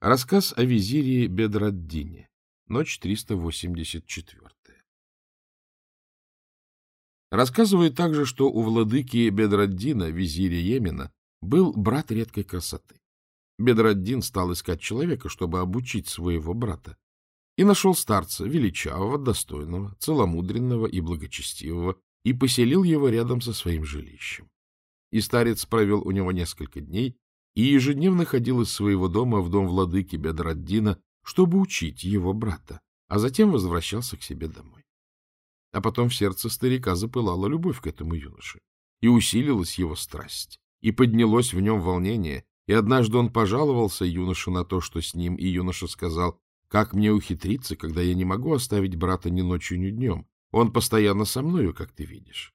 Рассказ о визире Бедраддине. Ночь 384. Рассказывают также, что у владыки Бедраддина, визиря Йемена, был брат редкой красоты. Бедраддин стал искать человека, чтобы обучить своего брата, и нашел старца, величавого, достойного, целомудренного и благочестивого, и поселил его рядом со своим жилищем. И старец провел у него несколько дней, и ежедневно ходил из своего дома в дом владыки Бедраддина, чтобы учить его брата, а затем возвращался к себе домой. А потом в сердце старика запылала любовь к этому юноше, и усилилась его страсть, и поднялось в нем волнение, и однажды он пожаловался юноше на то, что с ним, и юноша сказал, «Как мне ухитриться, когда я не могу оставить брата ни ночью, ни днем? Он постоянно со мною, как ты видишь».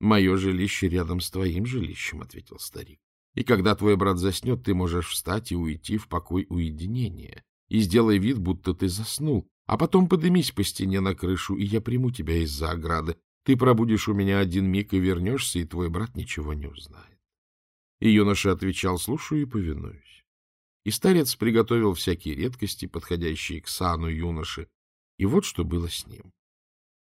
«Мое жилище рядом с твоим жилищем», — ответил старик. И когда твой брат заснет, ты можешь встать и уйти в покой уединения. И сделай вид, будто ты заснул, а потом подымись по стене на крышу, и я приму тебя из-за ограды. Ты пробудешь у меня один миг и вернешься, и твой брат ничего не узнает. И юноша отвечал, слушаю и повинуюсь. И старец приготовил всякие редкости, подходящие к сану юноши, и вот что было с ним.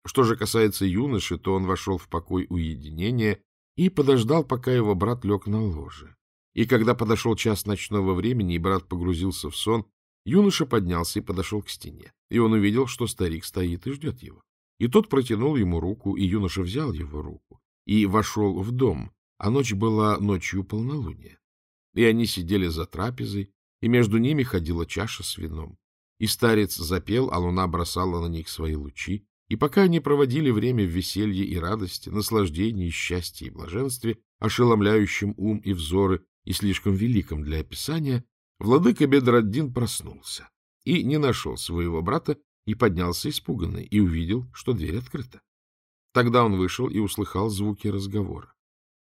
Что же касается юноши, то он вошел в покой уединения и подождал, пока его брат лег на ложе. И когда подошел час ночного времени, и брат погрузился в сон, юноша поднялся и подошел к стене. И он увидел, что старик стоит и ждет его. И тот протянул ему руку, и юноша взял его руку и вошел в дом, а ночь была ночью полнолуния. И они сидели за трапезой, и между ними ходила чаша с вином. И старец запел, а луна бросала на них свои лучи, и пока они проводили время в веселье и радости, наслаждении, счастье и блаженстве, ошеломляющим ум и взоры и слишком великом для описания, владыка Бедраддин проснулся и не нашел своего брата, и поднялся испуганный, и увидел, что дверь открыта. Тогда он вышел и услыхал звуки разговора.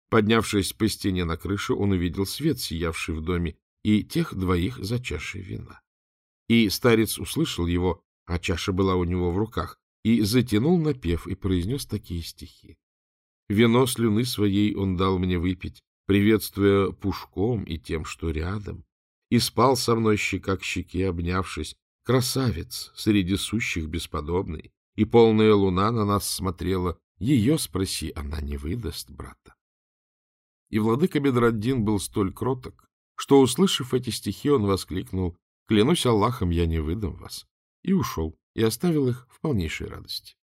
Поднявшись по стене на крышу, он увидел свет, сиявший в доме, и тех двоих за чашей вина. И старец услышал его, а чаша была у него в руках, и затянул напев и произнес такие стихи. Вино слюны своей он дал мне выпить, приветствуя пушком и тем, что рядом, и спал со мной щека к щеке, обнявшись, красавец среди сущих бесподобный, и полная луна на нас смотрела, ее спроси, она не выдаст брата. И владыка Бедраддин был столь кроток, что, услышав эти стихи, он воскликнул, «Клянусь Аллахом, я не выдам вас», и ушел, и оставил их в полнейшей радости.